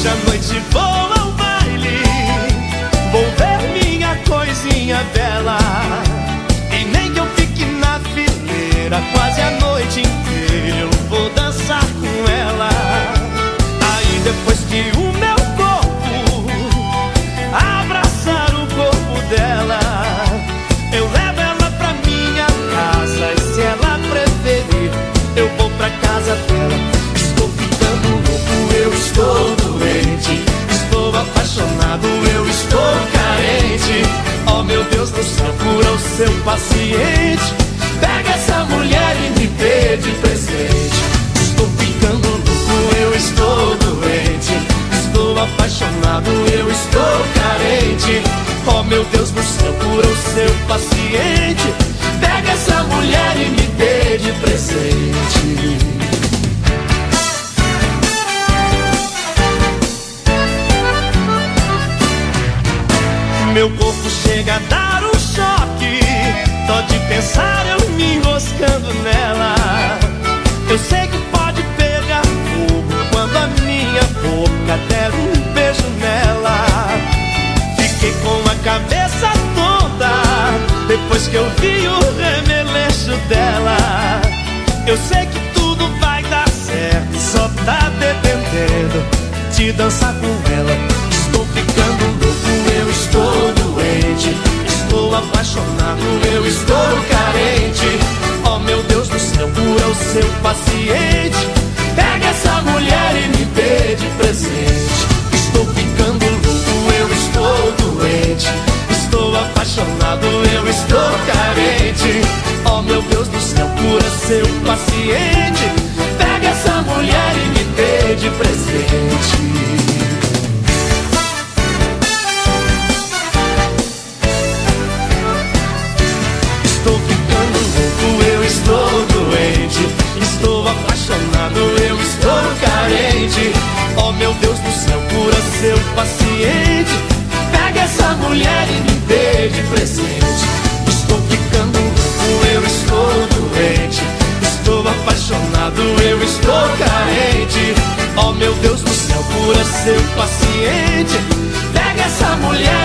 Hoje à noite vou ao baile. Vou ver minha coisinha bela paciente. Pega essa mulher e me dê de presente. Estou ficando louco, eu estou doente. Estou apaixonado, eu estou carente. Oh meu Deus do céu, cura o seu paciente. Pega essa mulher e me dê de presente. Meu corpo chega a dar choque De pensar eu me enroscando nela. Eu sei que pode pegar fogo Quando a minha boca der um beijo nela. Fiquei com a cabeça toda Depois que eu vi o remeleixo dela. Eu sei que tudo vai dar certo Só tá dependendo de dançar com ela. Estou ficando louco, paciente. Pega essa mulher e me dê de presente. Estou ficando louco, eu estou doente. Estou apaixonado, eu estou carente. Oh meu Deus do céu, cura seu paciente apaixonado, eu estou carente. Oh meu Deus do céu, cura seu paciente. Pega essa mulher e me dê de presente. Estou ficando louco, eu estou doente. Estou apaixonado, eu estou carente. Oh meu Deus do céu, cura seu paciente. Pega essa mulher